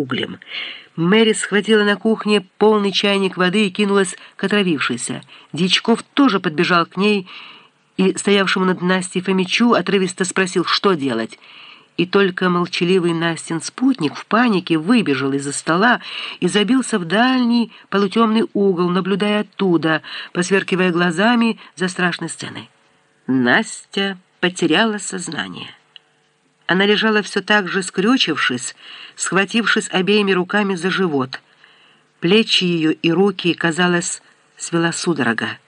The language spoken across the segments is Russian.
углем. Мэри схватила на кухне полный чайник воды и кинулась к отравившейся. Дичков тоже подбежал к ней и, стоявшему над Настей Фомичу, отрывисто спросил, что делать. И только молчаливый Настин спутник в панике выбежал из-за стола и забился в дальний полутемный угол, наблюдая оттуда, посверкивая глазами за страшной сценой. Настя потеряла сознание. Она лежала все так же, скрючившись, схватившись обеими руками за живот. Плечи ее и руки, казалось, свела судорога.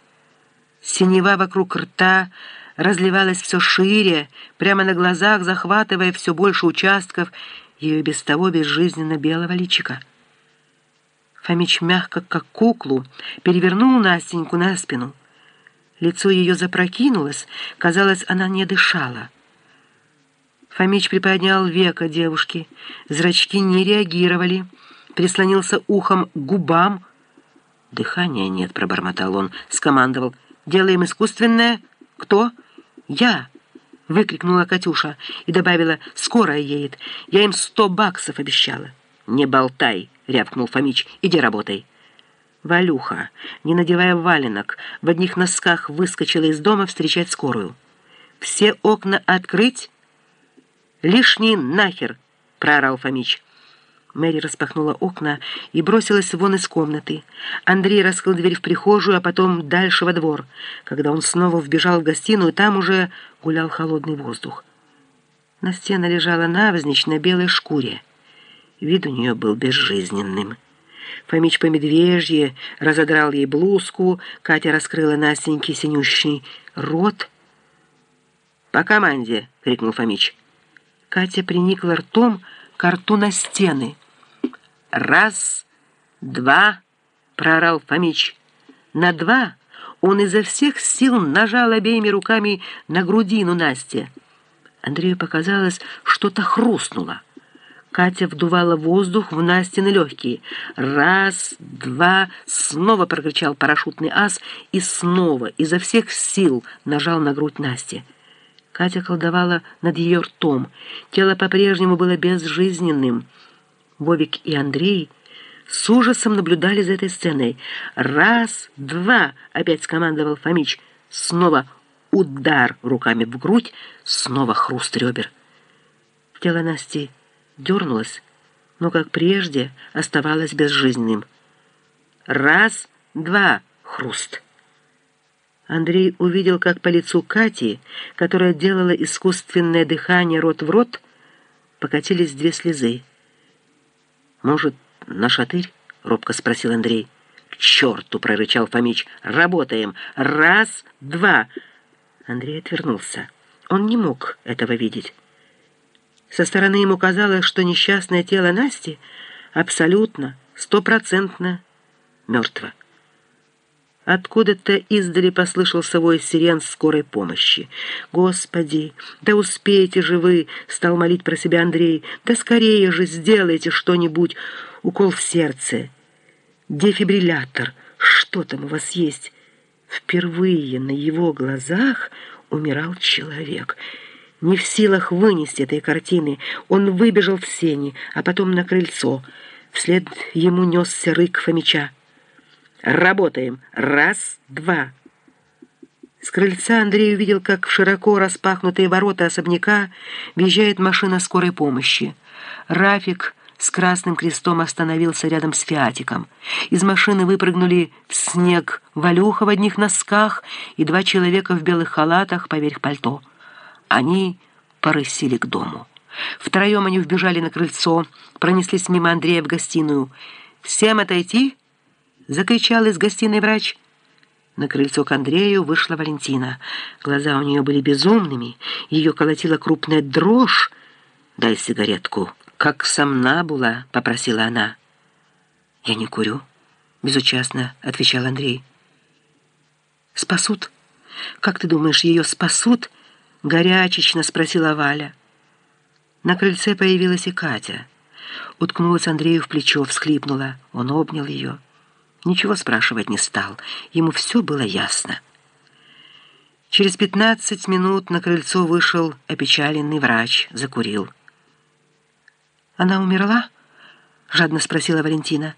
Синева вокруг рта разливалась все шире, прямо на глазах, захватывая все больше участков ее без того безжизненно белого личика. Фомич мягко, как куклу, перевернул Настеньку на спину. Лицо ее запрокинулось, казалось, она не дышала. Фомич приподнял века девушки. Зрачки не реагировали. Прислонился ухом к губам. «Дыхания нет», — пробормотал он, скомандовал. «Делаем искусственное. Кто?» «Я!» — выкрикнула Катюша и добавила. «Скорая едет. Я им сто баксов обещала». «Не болтай!» — рявкнул Фомич. «Иди работай». Валюха, не надевая валенок, в одних носках выскочила из дома встречать скорую. «Все окна открыть!» «Лишний нахер!» — проорал Фомич. Мэри распахнула окна и бросилась вон из комнаты. Андрей раскрыл дверь в прихожую, а потом дальше во двор. Когда он снова вбежал в гостиную, там уже гулял холодный воздух. На стене лежала навзничь на белой шкуре. Вид у нее был безжизненным. Фомич по медвежье разодрал ей блузку, Катя раскрыла Настеньке синющий рот. «По команде!» — крикнул Фомич. Катя приникла ртом к рту на стены. «Раз, два!» — проорал Фомич. На два он изо всех сил нажал обеими руками на грудину Насти. Андрею показалось, что-то хрустнуло. Катя вдувала воздух в Настины легкие. «Раз, два!» — снова прокричал парашютный ас и снова изо всех сил нажал на грудь Насти. Катя колдовала над ее ртом. Тело по-прежнему было безжизненным. Вовик и Андрей с ужасом наблюдали за этой сценой. «Раз, два!» — опять скомандовал Фомич. Снова удар руками в грудь, снова хруст ребер. Тело Насти дернулось, но, как прежде, оставалось безжизненным. «Раз, два!» — хруст. Андрей увидел, как по лицу Кати, которая делала искусственное дыхание рот в рот, покатились две слезы. «Может, на шатырь?» — робко спросил Андрей. «К черту!» — прорычал Фомич. «Работаем! Раз, два!» Андрей отвернулся. Он не мог этого видеть. Со стороны ему казалось, что несчастное тело Насти абсолютно, стопроцентно мертво. Откуда-то издали послышался вой сирен скорой помощи. «Господи, да успейте же вы!» — стал молить про себя Андрей. «Да скорее же сделайте что-нибудь! Укол в сердце! Дефибриллятор! Что там у вас есть?» Впервые на его глазах умирал человек. Не в силах вынести этой картины, он выбежал в сени, а потом на крыльцо. Вслед ему несся рык Фомича. Работаем. Раз, два. С крыльца Андрей увидел, как в широко распахнутые ворота особняка въезжает машина скорой помощи. Рафик с красным крестом остановился рядом с Фиатиком. Из машины выпрыгнули в снег Валюха в одних носках и два человека в белых халатах поверх пальто. Они порысили к дому. Втроем они вбежали на крыльцо, пронеслись мимо Андрея в гостиную. «Всем отойти!» Закричал из гостиной врач. На крыльцо к Андрею вышла Валентина. Глаза у нее были безумными, ее колотила крупная дрожь. «Дай сигаретку». «Как сомнабула», — попросила она. «Я не курю», — безучастно отвечал Андрей. «Спасут? Как ты думаешь, ее спасут?» — горячечно спросила Валя. На крыльце появилась и Катя. Уткнулась Андрею в плечо, всхлипнула. Он обнял ее. Ничего спрашивать не стал. Ему все было ясно. Через пятнадцать минут на крыльцо вышел опечаленный врач, закурил. «Она умерла?» жадно спросила Валентина.